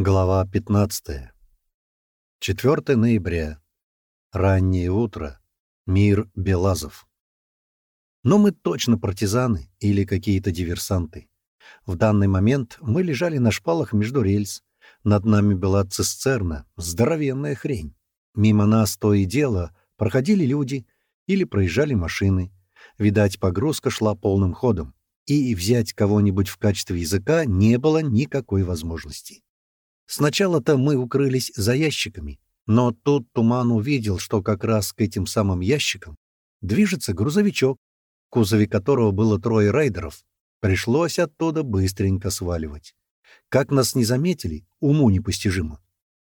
Глава 15. 4 ноября. Раннее утро. Мир Белазов. Но мы точно партизаны или какие-то диверсанты. В данный момент мы лежали на шпалах между рельс. Над нами была цистерна, здоровенная хрень. Мимо нас то и дело проходили люди или проезжали машины. Видать, погрузка шла полным ходом. И взять кого-нибудь в качестве языка не было никакой возможности. Сначала-то мы укрылись за ящиками, но тут Туман увидел, что как раз к этим самым ящикам движется грузовичок, в кузове которого было трое рейдеров. Пришлось оттуда быстренько сваливать. Как нас не заметили, уму непостижимо.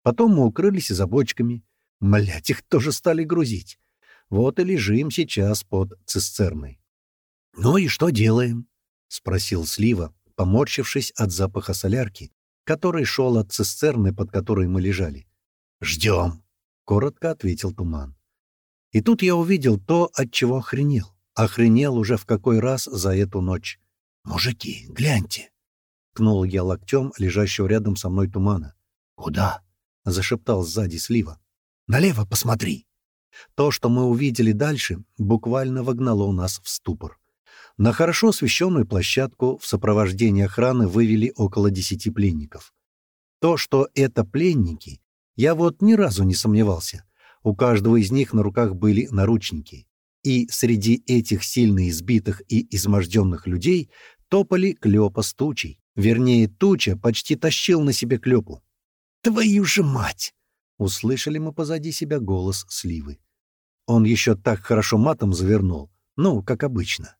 Потом мы укрылись за бочками. Млять, их тоже стали грузить. Вот и лежим сейчас под цистерной. «Ну и что делаем?» — спросил Слива, поморщившись от запаха солярки, который шел от цистерны, под которой мы лежали. «Ждем», — коротко ответил Туман. И тут я увидел то, от чего охренел. Охренел уже в какой раз за эту ночь. «Мужики, гляньте!» — ткнул я локтем лежащего рядом со мной Тумана. «Куда?» — зашептал сзади Слива. «Налево посмотри!» То, что мы увидели дальше, буквально вогнало нас в ступор. На хорошо освещенную площадку в сопровождении охраны вывели около десяти пленников. То, что это пленники, я вот ни разу не сомневался. У каждого из них на руках были наручники. И среди этих сильно избитых и изможденных людей топали Клёпа с Тучей. Вернее, Туча почти тащил на себе Клёпу. «Твою же мать!» — услышали мы позади себя голос Сливы. Он еще так хорошо матом завернул, ну, как обычно.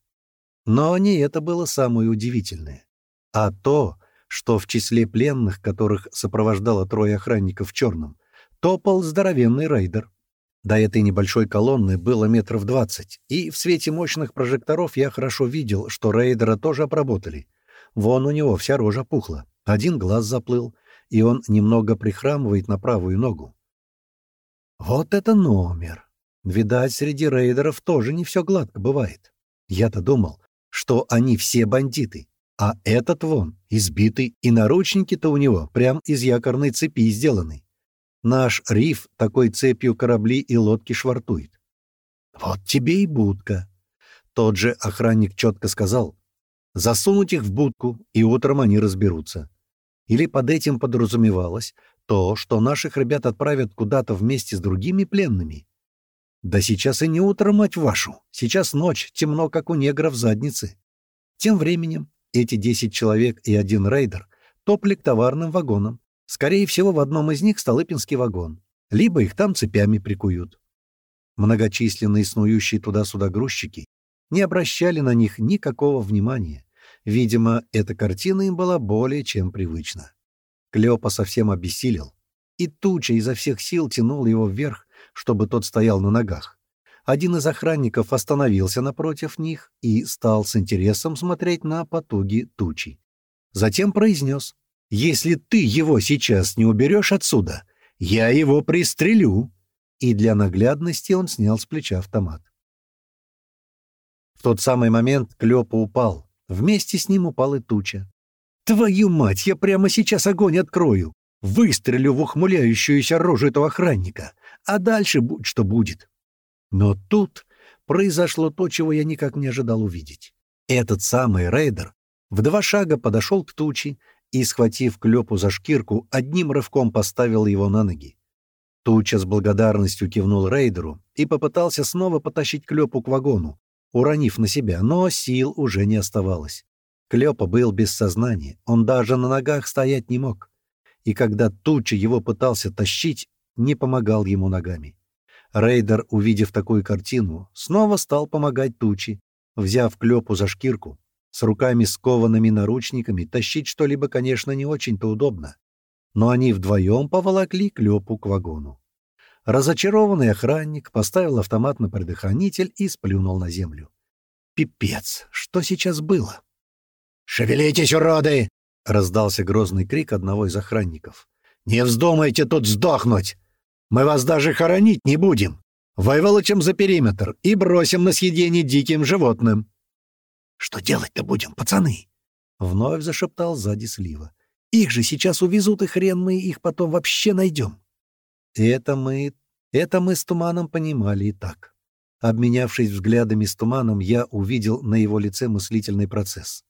Но не это было самое удивительное, а то, что в числе пленных, которых сопровождало трое охранников в черном, топал здоровенный рейдер. До этой небольшой колонны было метров двадцать, и в свете мощных прожекторов я хорошо видел, что рейдера тоже обработали. Вон у него вся рожа пухла, один глаз заплыл, и он немного прихрамывает на правую ногу. Вот это номер! Видать, среди рейдеров тоже не все гладко бывает. Я-то думал, что они все бандиты, а этот вон, избитый, и наручники-то у него прям из якорной цепи сделаны. Наш риф такой цепью корабли и лодки швартует. Вот тебе и будка. Тот же охранник четко сказал, засунуть их в будку, и утром они разберутся. Или под этим подразумевалось то, что наших ребят отправят куда-то вместе с другими пленными. Да сейчас и не утро, мать вашу. Сейчас ночь, темно, как у негров в заднице. Тем временем эти десять человек и один рейдер топли к товарным вагонам. Скорее всего, в одном из них Столыпинский вагон. Либо их там цепями прикуют. Многочисленные снующие туда-сюда грузчики не обращали на них никакого внимания. Видимо, эта картина им была более чем привычна. Клёпа совсем обессилел, и туча изо всех сил тянул его вверх, чтобы тот стоял на ногах. Один из охранников остановился напротив них и стал с интересом смотреть на потуги тучи. Затем произнес, «Если ты его сейчас не уберешь отсюда, я его пристрелю!» И для наглядности он снял с плеча автомат. В тот самый момент Клёпа упал. Вместе с ним упал и туча. «Твою мать, я прямо сейчас огонь открою! Выстрелю в ухмыляющуюся рожу этого охранника! А дальше будь что будет. Но тут произошло то, чего я никак не ожидал увидеть. Этот самый рейдер в два шага подошел к тучи и, схватив Клёпу за шкирку, одним рывком поставил его на ноги. Туча с благодарностью кивнул рейдеру и попытался снова потащить Клёпу к вагону, уронив на себя, но сил уже не оставалось. Клёпа был без сознания, он даже на ногах стоять не мог. И когда Туча его пытался тащить, не помогал ему ногами. Рейдер, увидев такую картину, снова стал помогать Тучи, взяв Клёпу за шкирку. С руками скованными наручниками тащить что-либо, конечно, не очень-то удобно. Но они вдвоем поволокли Клёпу к вагону. Разочарованный охранник поставил автомат на предохранитель и сплюнул на землю. Пипец, что сейчас было? «Шевелитесь, уроды!» — раздался грозный крик одного из охранников. «Не вздумайте тут сдохнуть! Мы вас даже хоронить не будем. Выволочим за периметр и бросим на съедение диким животным». «Что делать-то будем, пацаны?» — вновь зашептал сзади Слива. Их же сейчас увезут, и хрен мы их потом вообще найдем. Это мы... Это мы с Туманом понимали и так. Обменявшись взглядами с Туманом, я увидел на его лице мыслительный процесс.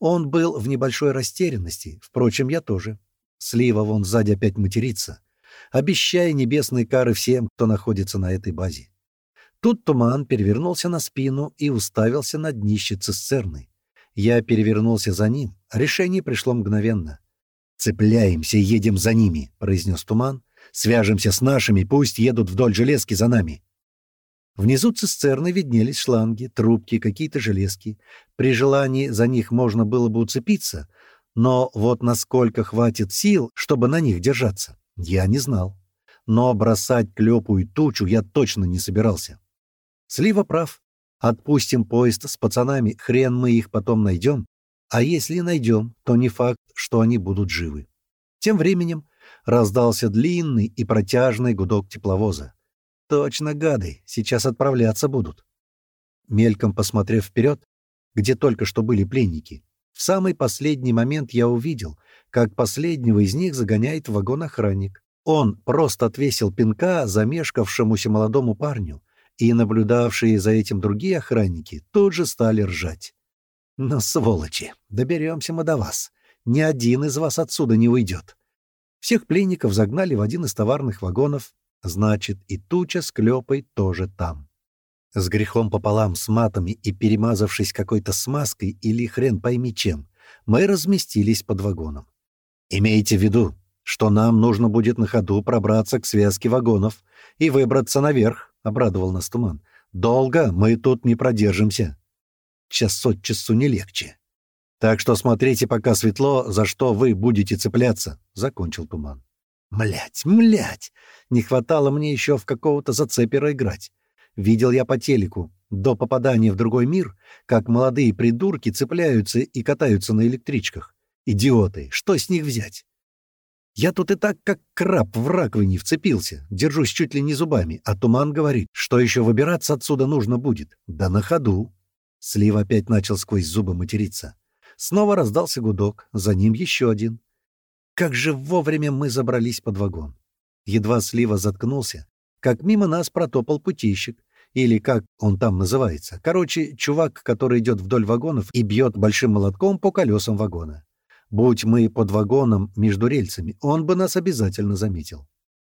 Он был в небольшой растерянности, впрочем, я тоже. Слива вон сзади опять матерится, обещая небесные кары всем, кто находится на этой базе. Тут туман перевернулся на спину и уставился на днище цистерны. Я перевернулся за ним. Решение пришло мгновенно. «Цепляемся и едем за ними», — произнес туман. «Свяжемся с нашими, пусть едут вдоль железки за нами». Внизу цистерны виднелись шланги, трубки, какие-то железки. При желании за них можно было бы уцепиться, но вот насколько хватит сил, чтобы на них держаться, я не знал. Но бросать клёпу и тучу я точно не собирался. Слива прав. Отпустим поезд с пацанами, хрен мы их потом найдем. А если найдем, то не факт, что они будут живы. Тем временем раздался длинный и протяжный гудок тепловоза. Точно гады, сейчас отправляться будут. Мельком посмотрев вперед, где только что были пленники, в самый последний момент я увидел, как последнего из них загоняет в вагон охранник. Он просто отвесил пинка замешкавшемуся молодому парню, и наблюдавшие за этим другие охранники тут же стали ржать. «Ну, сволочи, доберемся мы до вас. Ни один из вас отсюда не уйдет». Всех пленников загнали в один из товарных вагонов, Значит, и туча с клёпой тоже там. С грехом пополам, с матами и перемазавшись какой-то смазкой или хрен пойми чем, мы разместились под вагоном. Имейте в виду, что нам нужно будет на ходу пробраться к связке вагонов и выбраться наверх, — обрадовал нас Туман. Долго мы тут не продержимся. Час от часу не легче. Так что смотрите, пока светло, за что вы будете цепляться, — закончил Туман. Млять, млять! Не хватало мне еще в какого-то зацепера играть. Видел я по телеку, до попадания в другой мир, как молодые придурки цепляются и катаются на электричках. Идиоты, что с них взять? Я тут и так, как краб в раковине вцепился, держусь чуть ли не зубами, а Туман говорит, что еще выбираться отсюда нужно будет. Да на ходу. Слив опять начал сквозь зубы материться. Снова раздался гудок, за ним еще один. Как же вовремя мы забрались под вагон. Едва слива заткнулся, как мимо нас протопал путищик, или как он там называется. Короче, чувак, который идет вдоль вагонов и бьет большим молотком по колесам вагона. Будь мы под вагоном между рельсами, он бы нас обязательно заметил.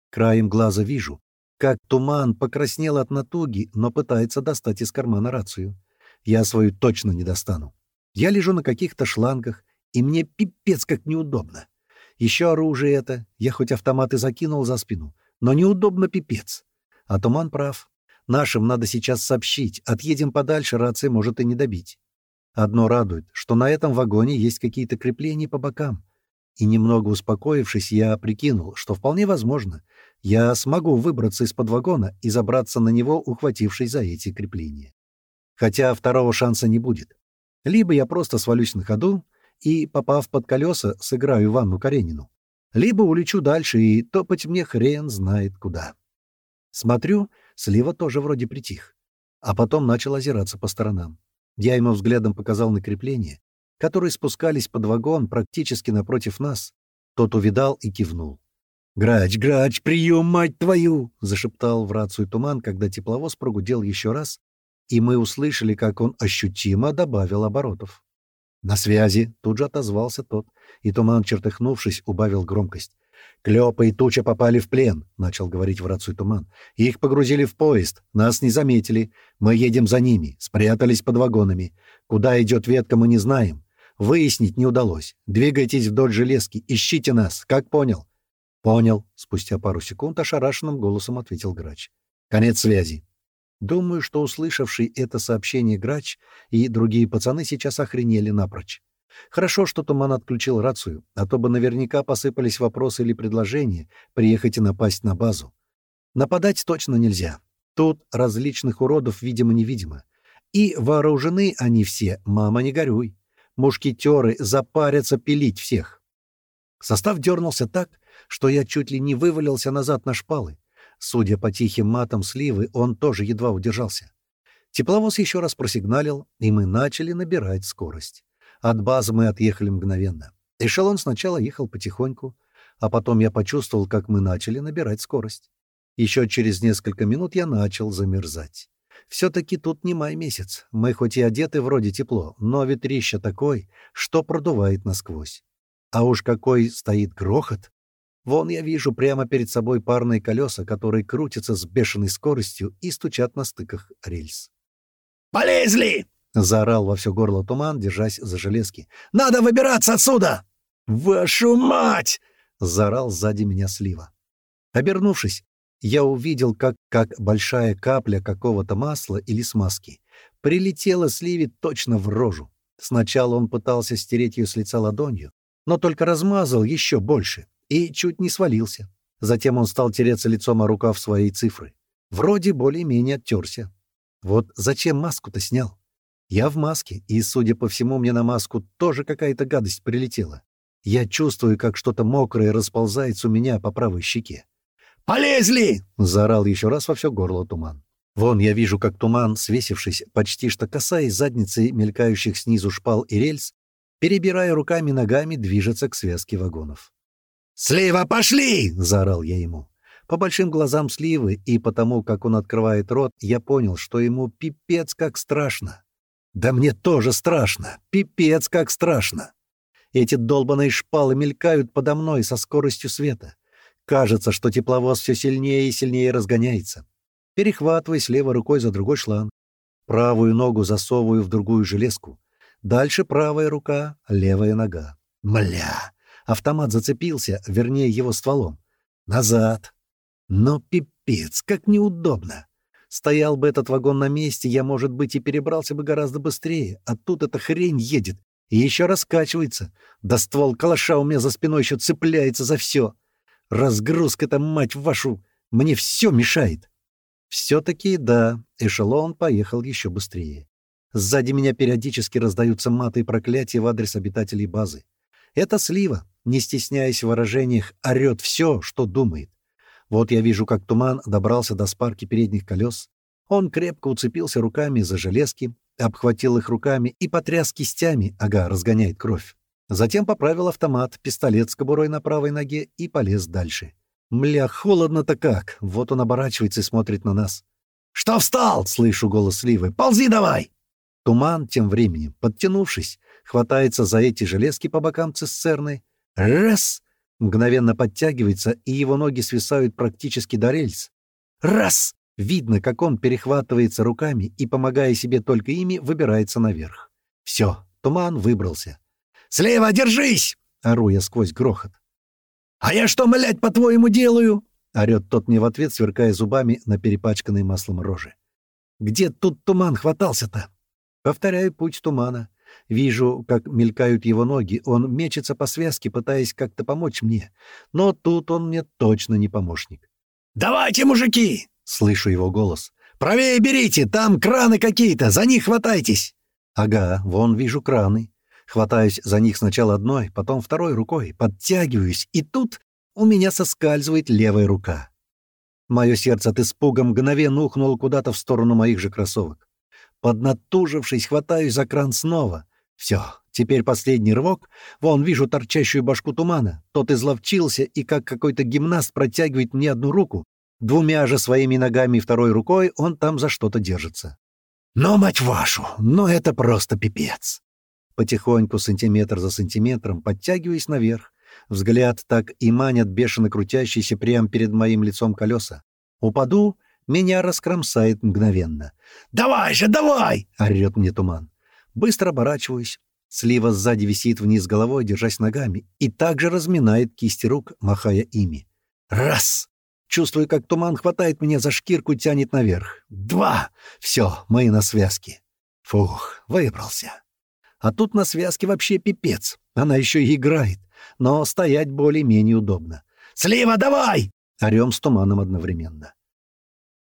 Краем глаза вижу, как туман покраснел от натуги, но пытается достать из кармана рацию. Я свою точно не достану. Я лежу на каких-то шлангах, и мне пипец как неудобно. Еще оружие это. Я хоть автомат и закинул за спину. Но неудобно пипец. А Туман прав. Нашим надо сейчас сообщить. Отъедем подальше, рация может и не добить. Одно радует, что на этом вагоне есть какие-то крепления по бокам. И немного успокоившись, я прикинул, что вполне возможно, я смогу выбраться из-под вагона и забраться на него, ухватившись за эти крепления. Хотя второго шанса не будет. Либо я просто свалюсь на ходу, и, попав под колеса, сыграю Ивану Каренину. Либо улечу дальше и топать мне хрен знает куда. Смотрю, слева тоже вроде притих. А потом начал озираться по сторонам. Я ему взглядом показал на крепление, которые спускались под вагон практически напротив нас. Тот увидал и кивнул. «Грач, грач, прием, мать твою!» — зашептал в рацию туман, когда тепловоз прогудел еще раз, и мы услышали, как он ощутимо добавил оборотов. «На связи!» — тут же отозвался тот, и Туман, чертыхнувшись, убавил громкость. «Клёпа и Туча попали в плен», — начал говорить в рацию Туман. «Их погрузили в поезд, нас не заметили. Мы едем за ними, спрятались под вагонами. Куда идет ветка, мы не знаем. Выяснить не удалось. Двигайтесь вдоль железки, ищите нас, как понял?» «Понял», — спустя пару секунд ошарашенным голосом ответил Грач. «Конец связи». Думаю, что услышавший это сообщение Грач и другие пацаны сейчас охренели напрочь. Хорошо, что Туман отключил рацию, а то бы наверняка посыпались вопросы или предложения приехать и напасть на базу. Нападать точно нельзя. Тут различных уродов видимо-невидимо. И вооружены они все, мама, не горюй. Мушкетеры запарятся пилить всех. Состав дернулся так, что я чуть ли не вывалился назад на шпалы. Судя по тихим матам сливы, он тоже едва удержался. Тепловоз еще раз просигналил, и мы начали набирать скорость. От базы мы отъехали мгновенно. Эшелон сначала ехал потихоньку, а потом я почувствовал, как мы начали набирать скорость. Еще через несколько минут я начал замерзать. Все-таки тут не май месяц. Мы хоть и одеты вроде тепло, но ветрище такой, что продувает насквозь. А уж какой стоит грохот! Вон я вижу прямо перед собой парные колеса, которые крутятся с бешеной скоростью и стучат на стыках рельс. «Полезли!» — заорал во все горло туман, держась за железки. «Надо выбираться отсюда!» «Вашу мать!» — заорал сзади меня слива. Обернувшись, я увидел, как, как большая капля какого-то масла или смазки прилетела Сливе точно в рожу. Сначала он пытался стереть ее с лица ладонью, но только размазал еще больше и чуть не свалился. Затем он стал тереться лицом о рукав своей цифры. Вроде более-менее оттерся. Вот зачем маску-то снял? Я в маске, и, судя по всему, мне на маску тоже какая-то гадость прилетела. Я чувствую, как что-то мокрое расползается у меня по правой щеке. «Полезли!» — заорал еще раз во все горло туман. Вон я вижу, как туман, свесившись, почти что касаясь задницы мелькающих снизу шпал и рельс, перебирая руками и ногами, движется к связке вагонов. «Слива, пошли!» — заорал я ему. По большим глазам сливы и потому, как он открывает рот, я понял, что ему пипец как страшно. Да мне тоже страшно, пипец как страшно. Эти долбаные шпалы мелькают подо мной со скоростью света. Кажется, что тепловоз все сильнее и сильнее разгоняется. Перехватываясь левой рукой за другой шланг, правую ногу засовываю в другую железку. Дальше правая рука, левая нога. Мля! Автомат зацепился, вернее, его стволом. Назад. Но пипец, как неудобно. Стоял бы этот вагон на месте, я, может быть, и перебрался бы гораздо быстрее, а тут эта хрень едет и еще раскачивается. Да ствол калаша у меня за спиной еще цепляется за все. Разгрузка-то, мать вашу, мне все мешает. Все-таки да, эшелон поехал еще быстрее. Сзади меня периодически раздаются маты и проклятия в адрес обитателей базы. Это слива, не стесняясь в выражениях, орет все, что думает. Вот я вижу, как туман добрался до спарки передних колес. Он крепко уцепился руками за железки, обхватил их руками и потряс кистями, ага, разгоняет кровь. Затем поправил автомат, пистолет с кобурой на правой ноге и полез дальше. Мля, холодно-то как! Вот он оборачивается и смотрит на нас. «Что встал?» — слышу голос Сливы. «Ползи давай!» Туман, тем временем, подтянувшись, хватается за эти железки по бокам цистерны. Раз! Мгновенно подтягивается, и его ноги свисают практически до рельс. Раз! Видно, как он перехватывается руками и, помогая себе только ими, выбирается наверх. Все, туман выбрался. «Слева держись!» — ору я сквозь грохот. «А я что, млять, по-твоему, делаю?» — орёт тот мне в ответ, сверкая зубами на перепачканной маслом роже. «Где тут туман хватался-то?» Повторяю путь тумана. Вижу, как мелькают его ноги. Он мечется по связке, пытаясь как-то помочь мне. Но тут он мне точно не помощник. «Давайте, мужики!» — слышу его голос. «Правее берите! Там краны какие-то! За них хватайтесь!» «Ага, вон вижу краны. Хватаюсь за них сначала одной, потом второй рукой, подтягиваюсь, и тут у меня соскальзывает левая рука. Мое сердце от испуга мгновенно ухнуло куда-то в сторону моих же кроссовок. Поднатужившись, хватаюсь за кран снова. Все, теперь последний рывок. Вон вижу торчащую башку тумана. Тот изловчился и, как какой-то гимнаст, протягивает мне одну руку. Двумя же своими ногами и второй рукой он там за что-то держится. Но, мать вашу, но это просто пипец. Потихоньку, сантиметр за сантиметром, подтягиваясь наверх. Взгляд так и манят бешено крутящийся прямо перед моим лицом колеса. Упаду, меня раскромсает мгновенно. «Давай же, давай!» — орёт мне туман. Быстро оборачиваюсь. Слива сзади висит вниз головой, держась ногами, и также разминает кисти рук, махая ими. Раз! Чувствую, как туман хватает меня за шкирку, тянет наверх. Два! Все, мы на связке. Фух, выбрался. А тут на связке вообще пипец. Она еще и играет. Но стоять более-менее удобно. «Слива, давай!» — орем с туманом одновременно.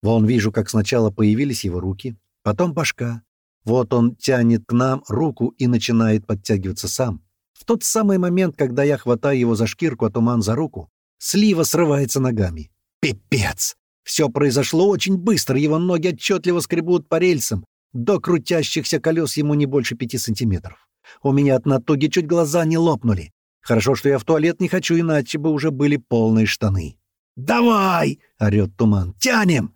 Вон вижу, как сначала появились его руки, потом башка. Вот он тянет к нам руку и начинает подтягиваться сам. В тот самый момент, когда я хватаю его за шкирку, а туман за руку, слива срывается ногами. Пипец! Все произошло очень быстро, его ноги отчетливо скребут по рельсам, до крутящихся колес ему не больше пяти сантиметров. У меня от натуги чуть глаза не лопнули. Хорошо, что я в туалет не хочу, иначе бы уже были полные штаны. «Давай!» — орёт туман. «Тянем!»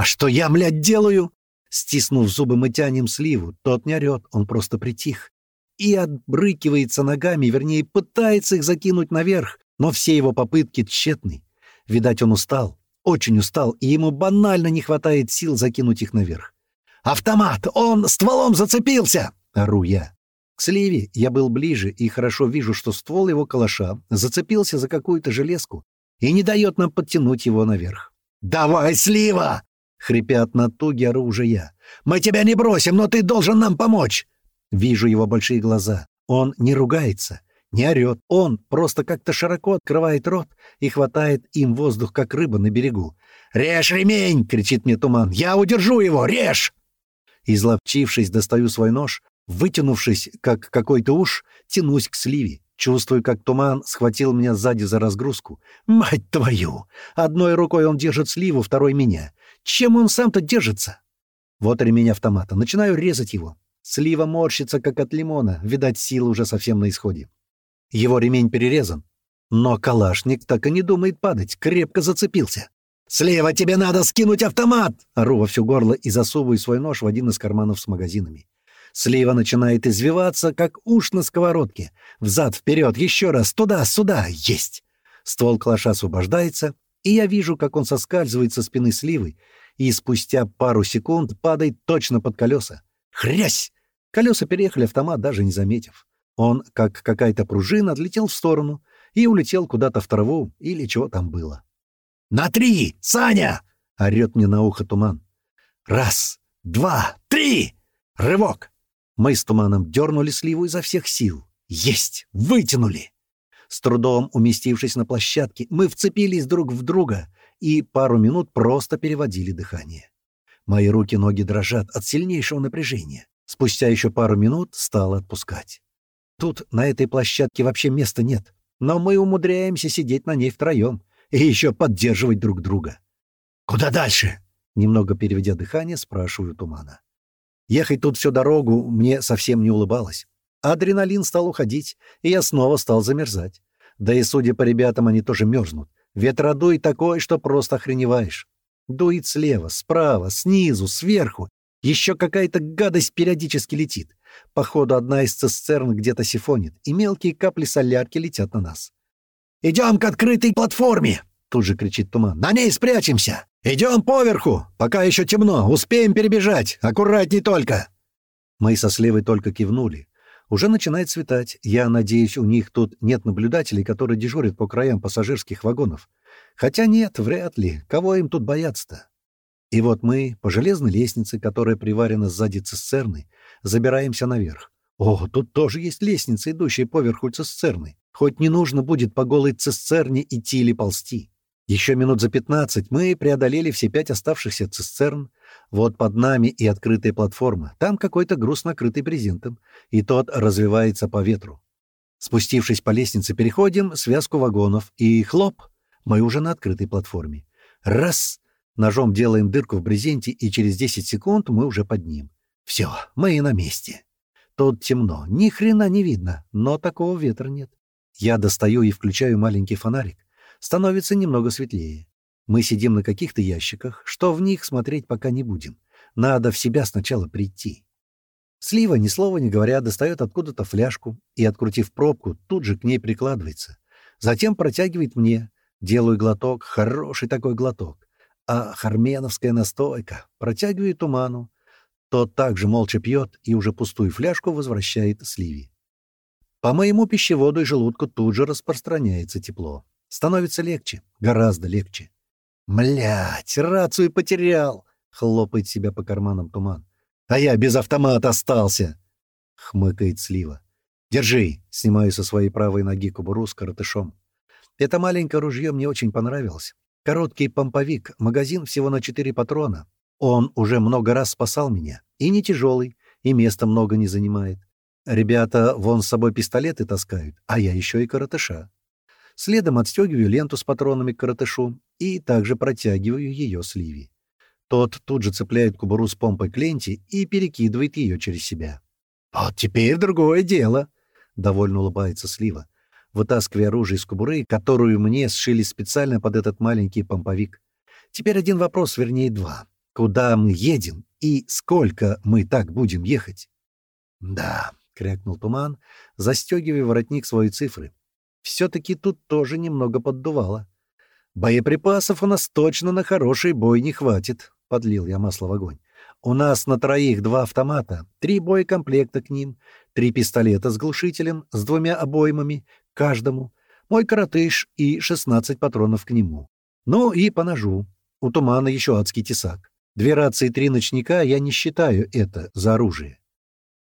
«А что я, млядь, делаю?» Стиснув зубы, мы тянем сливу. Тот не орёт, он просто притих. И отбрыкивается ногами, вернее, пытается их закинуть наверх, но все его попытки тщетны. Видать, он устал, очень устал, и ему банально не хватает сил закинуть их наверх. «Автомат! Он стволом зацепился!» — ору я. К сливе я был ближе и хорошо вижу, что ствол его калаша зацепился за какую-то железку и не дает нам подтянуть его наверх. «Давай, слива!» — хрипят на туге оружия. «Мы тебя не бросим, но ты должен нам помочь!» Вижу его большие глаза. Он не ругается, не орет. Он просто как-то широко открывает рот и хватает им воздух, как рыба на берегу. «Режь ремень!» — кричит мне туман. «Я удержу его! Режь!» Изловчившись, достаю свой нож Вытянувшись, как какой-то уж, тянусь к сливе. Чувствую, как туман схватил меня сзади за разгрузку. Мать твою! Одной рукой он держит сливу, второй — меня. Чем он сам-то держится? Вот ремень автомата. Начинаю резать его. Слива морщится, как от лимона. Видать, силы уже совсем на исходе. Его ремень перерезан. Но калашник так и не думает падать. Крепко зацепился. «Слева тебе надо скинуть автомат!» Ору во всё горло и засовываю свой нож в один из карманов с магазинами. Слива начинает извиваться, как уж на сковородке. Взад-вперед, еще раз, туда-сюда, есть! Ствол клаша освобождается, и я вижу, как он соскальзывает со спины сливы, и спустя пару секунд падает точно под колеса. Хрясь! Колеса переехали автомат, даже не заметив. Он, как какая-то пружина, отлетел в сторону и улетел куда-то в траву или чего там было. «На три! Саня!» — орёт мне на ухо туман. «Раз, два, три! Рывок!» Мы с туманом дернули сливу изо всех сил. Есть! Вытянули! С трудом уместившись на площадке, мы вцепились друг в друга и пару минут просто переводили дыхание. Мои руки-ноги дрожат от сильнейшего напряжения. Спустя еще пару минут стало отпускать. Тут на этой площадке вообще места нет, но мы умудряемся сидеть на ней втроем и еще поддерживать друг друга. «Куда дальше?» — немного переведя дыхание, спрашиваю Тумана. Ехать тут всю дорогу мне совсем не улыбалось. Адреналин стал уходить, и я снова стал замерзать. Да и, судя по ребятам, они тоже мерзнут. Ветродуй такой, что просто охреневаешь. Дует слева, справа, снизу, сверху. Еще какая-то гадость периодически летит. Походу, одна из цистерн где-то сифонит, и мелкие капли солярки летят на нас. «Идем к открытой платформе!» — тут же кричит Туман. «На ней спрячемся!» «Идем поверху! Пока еще темно! Успеем перебежать! Аккуратней только!» Мы со Сливой только кивнули. Уже начинает светать. Я надеюсь, у них тут нет наблюдателей, которые дежурят по краям пассажирских вагонов. Хотя нет, вряд ли. Кого им тут бояться-то? И вот мы, по железной лестнице, которая приварена сзади цистерны, забираемся наверх. О, тут тоже есть лестница, идущая поверху цистерны. Хоть не нужно будет по голой цистерне идти или ползти. Еще минут за пятнадцать мы преодолели все пять оставшихся цистерн. Вот под нами и открытая платформа. Там какой-то груз, накрытый брезентом, и тот развивается по ветру. Спустившись по лестнице, переходим связку вагонов, и хлоп, мы уже на открытой платформе. Раз! Ножом делаем дырку в брезенте, и через десять секунд мы уже под ним. Все, мы и на месте. Тут темно, ни хрена не видно, но такого ветра нет. Я достаю и включаю маленький фонарик становится немного светлее. Мы сидим на каких-то ящиках, что в них смотреть пока не будем. Надо в себя сначала прийти. Слива, ни слова не говоря, достает откуда-то фляжку и, открутив пробку, тут же к ней прикладывается. Затем протягивает мне. Делаю глоток, хороший такой глоток. А харменовская настойка протягивает туману. Тот также молча пьет и уже пустую фляжку возвращает Сливе. По моему пищеводу и желудку тут же распространяется тепло. Становится легче, гораздо легче. Млять, рацию потерял! Хлопает себя по карманам туман. А я без автомата остался! Хмыкает слива. Держи! Снимаю со своей правой ноги кобуру с коротышом. Это маленькое ружье мне очень понравилось. Короткий помповик, магазин всего на четыре патрона. Он уже много раз спасал меня. И не тяжелый, и места много не занимает. Ребята вон с собой пистолеты таскают, а я еще и коротыша. Следом отстегиваю ленту с патронами к коротышу и также протягиваю ее сливе. Тот тут же цепляет кубуру с помпой к ленте и перекидывает ее через себя. «Вот теперь другое дело!» — довольно улыбается слива. вытаскивая оружие из кобуры, которую мне сшили специально под этот маленький помповик. Теперь один вопрос, вернее два. Куда мы едем и сколько мы так будем ехать? — Да, — крякнул Туман, застегивая воротник своей цифры. Все-таки тут тоже немного поддувало. «Боеприпасов у нас точно на хороший бой не хватит», — подлил я масло в огонь. «У нас на троих два автомата, три боекомплекта к ним, три пистолета с глушителем, с двумя обоймами, каждому, мой коротыш и шестнадцать патронов к нему. Ну и по ножу. У тумана еще адский тесак. Две рации и три ночника я не считаю это за оружие.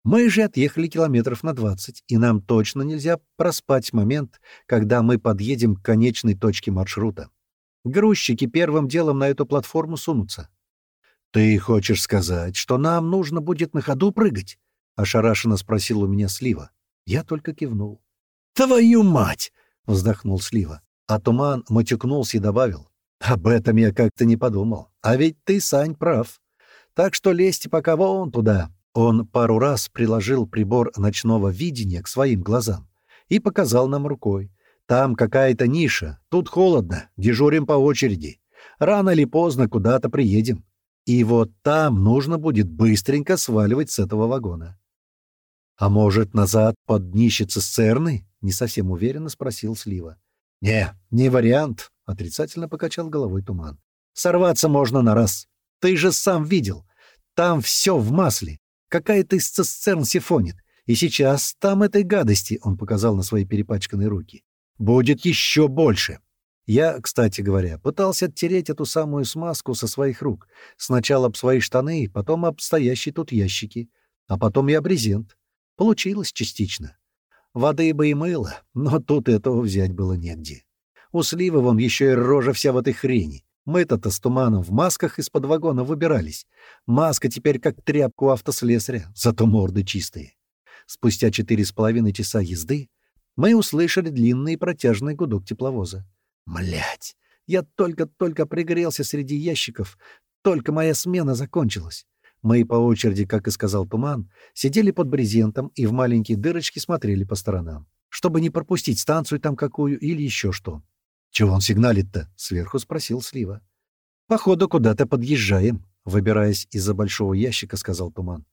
Мы же отъехали километров на двадцать, и нам точно нельзя проспать момент, когда мы подъедем к конечной точке маршрута. Грузчики первым делом на эту платформу сунутся. «Ты хочешь сказать, что нам нужно будет на ходу прыгать?» — ошарашенно спросил у меня Слива. Я только кивнул. «Твою мать!» — вздохнул Слива. А Туман матюкнулся и добавил. «Об этом я как-то не подумал. А ведь ты, Сань, прав. Так что лезьте пока вон туда, он пару раз приложил прибор ночного видения к своим глазам и показал нам рукой. «Там какая-то ниша, тут холодно, дежурим по очереди. Рано или поздно куда-то приедем. И вот там нужно будет быстренько сваливать с этого вагона». «А может, назад под днище цистерны?» — не совсем уверенно спросил Слива. «Не, не вариант», — отрицательно покачал головой туман. «Сорваться можно на раз. Ты же сам видел. Там все в масле. Какая-то из цистерн сифонит. И сейчас там этой гадости, — он показал на свои перепачканные руки, — будет еще больше. Я, кстати говоря, пытался оттереть эту самую смазку со своих рук. Сначала об свои штаны, потом об стоящие тут ящики, а потом и об брезент. Получилось частично. Воды бы и мыло, но тут этого взять было негде. У Слива вон еще и рожа вся в этой хрени. Мы-то с туманом в масках из-под вагона выбирались. Маска теперь как тряпка у автослесаря, зато морды чистые. Спустя четыре с половиной часа езды мы услышали длинный протяжный гудок тепловоза. Млять! Я только-только пригрелся среди ящиков, только моя смена закончилась. Мы по очереди, как и сказал Туман, сидели под брезентом и в маленькие дырочки смотрели по сторонам, чтобы не пропустить станцию там какую или еще что. «Чего он сигналит-то?» — сверху спросил Слива. «Походу, куда-то подъезжаем», — выбираясь из-за большого ящика, сказал Туман.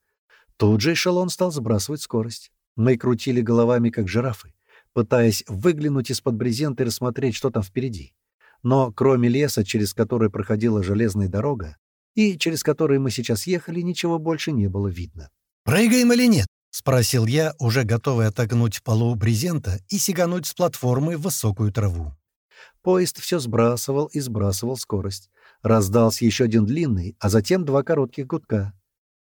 Тут же эшелон стал сбрасывать скорость. Мы крутили головами, как жирафы, пытаясь выглянуть из-под брезента и рассмотреть, что там впереди. Но кроме леса, через который проходила железная дорога, и через который мы сейчас ехали, ничего больше не было видно. «Прыгаем или нет?» — спросил я, уже готовый отогнуть полу брезента и сигануть с платформы в высокую траву. Поезд все сбрасывал и сбрасывал скорость. Раздался еще один длинный, а затем два коротких гудка.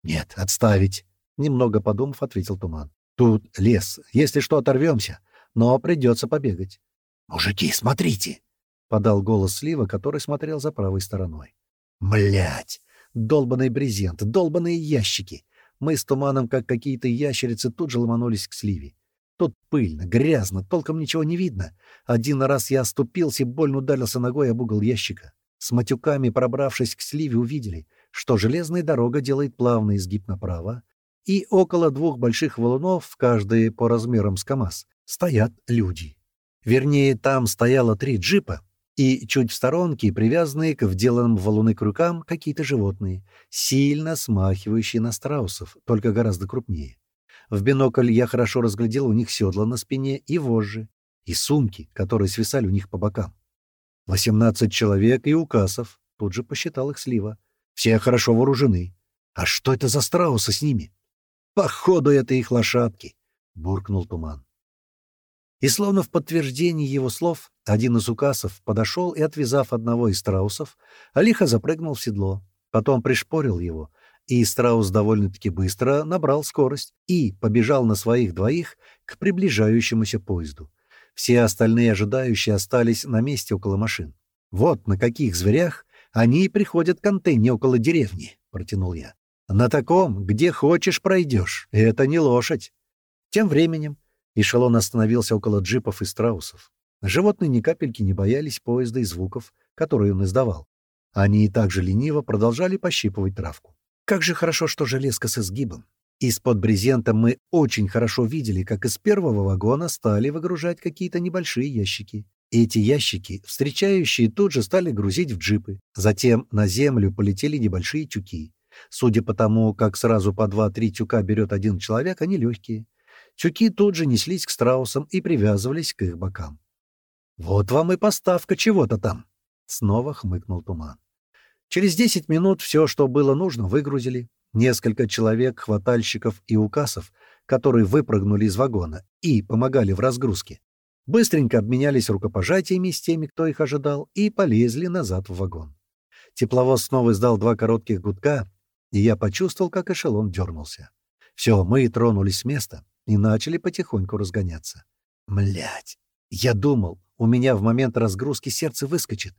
«Нет, отставить!» — немного подумав, ответил Туман. «Тут лес. Если что, оторвемся. Но придется побегать». «Мужики, смотрите!» — подал голос Слива, который смотрел за правой стороной. «Млять! Долбаный брезент, долбаные ящики!» Мы с Туманом, как какие-то ящерицы, тут же ломанулись к Сливе. Тут пыльно, грязно, толком ничего не видно. Один раз я оступился и больно ударился ногой об угол ящика. С матюками, пробравшись к сливе, увидели, что железная дорога делает плавный изгиб направо, и около двух больших валунов, каждый по размерам с КАМАЗ, стоят люди. Вернее, там стояло три джипа, и чуть в сторонке, привязанные к вделанным валуны крюкам, какие-то животные, сильно смахивающие на страусов, только гораздо крупнее. В бинокль я хорошо разглядел у них седла на спине и вожжи, и сумки, которые свисали у них по бокам. Восемнадцать человек и указов, тут же посчитал их слива. Все хорошо вооружены. А что это за страусы с ними? Походу, это их лошадки, — буркнул туман. И словно в подтверждении его слов, один из указов подошел и, отвязав одного из страусов, лихо запрыгнул в седло. Потом пришпорил его, и страус довольно-таки быстро набрал скорость и побежал на своих двоих к приближающемуся поезду. Все остальные ожидающие остались на месте около машин. «Вот на каких зверях они и приходят к антенне около деревни», — протянул я. «На таком, где хочешь, пройдешь. Это не лошадь». Тем временем эшелон остановился около джипов и страусов. Животные ни капельки не боялись поезда и звуков, которые он издавал. Они и так же лениво продолжали пощипывать травку. Как же хорошо, что железка с изгибом. Из-под брезента мы очень хорошо видели, как из первого вагона стали выгружать какие-то небольшие ящики. Эти ящики встречающие тут же стали грузить в джипы. Затем на землю полетели небольшие тюки. Судя по тому, как сразу по два-три тюка берет один человек, они легкие. Тюки тут же неслись к страусам и привязывались к их бокам. «Вот вам и поставка чего-то там!» — снова хмыкнул туман. Через десять минут все, что было нужно, выгрузили. Несколько человек, хватальщиков и указов, которые выпрыгнули из вагона и помогали в разгрузке, быстренько обменялись рукопожатиями с теми, кто их ожидал, и полезли назад в вагон. Тепловоз снова издал два коротких гудка, и я почувствовал, как эшелон дернулся. Все, мы тронулись с места и начали потихоньку разгоняться. Млять! Я думал, у меня в момент разгрузки сердце выскочит.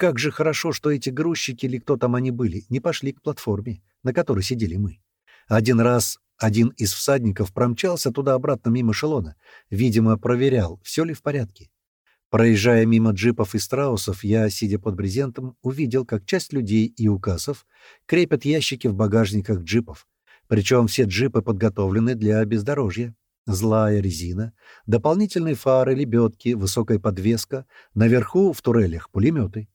Как же хорошо, что эти грузчики или кто там они были, не пошли к платформе, на которой сидели мы. Один раз один из всадников промчался туда-обратно мимо эшелона. Видимо, проверял, все ли в порядке. Проезжая мимо джипов и страусов, я, сидя под брезентом, увидел, как часть людей и указов крепят ящики в багажниках джипов. Причем все джипы подготовлены для бездорожья. Злая резина, дополнительные фары, лебедки, высокая подвеска, наверху в турелях пулеметы.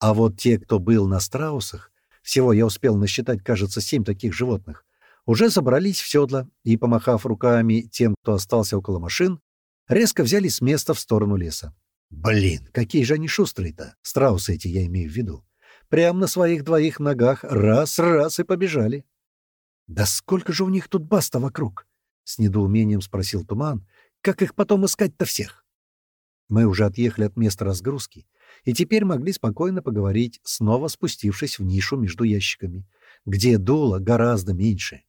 А вот те, кто был на страусах, всего я успел насчитать, кажется, семь таких животных, уже собрались в седла и, помахав руками тем, кто остался около машин, резко взяли с места в сторону леса. Блин, какие же они шустрые-то, страусы эти я имею в виду. Прямо на своих двоих ногах раз-раз и побежали. «Да сколько же у них тут баста вокруг?» — с недоумением спросил Туман. «Как их потом искать-то всех?» Мы уже отъехали от места разгрузки и теперь могли спокойно поговорить, снова спустившись в нишу между ящиками, где дуло гораздо меньше.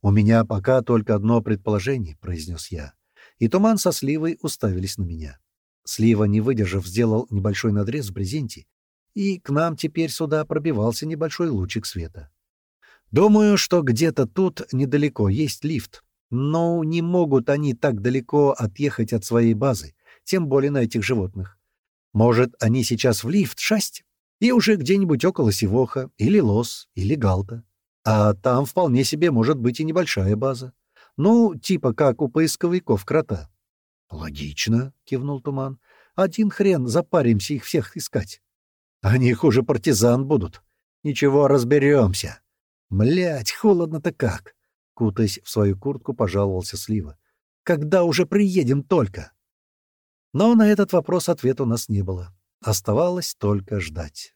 «У меня пока только одно предположение», — произнес я. И Туман со Сливой уставились на меня. Слива, не выдержав, сделал небольшой надрез в брезенте, и к нам теперь сюда пробивался небольшой лучик света. «Думаю, что где-то тут недалеко есть лифт, но не могут они так далеко отъехать от своей базы, тем более на этих животных. Может, они сейчас в лифт шасть и уже где-нибудь около Сивоха, или Лос, или Галта. А там вполне себе может быть и небольшая база. Ну, типа как у поисковиков крота. — Логично, — кивнул Туман. — Один хрен запаримся их всех искать. Они хуже партизан будут. Ничего, разберемся. Млять, холодно-то как! Кутаясь в свою куртку, пожаловался Слива. Когда уже приедем только? Но на этот вопрос ответа у нас не было. Оставалось только ждать.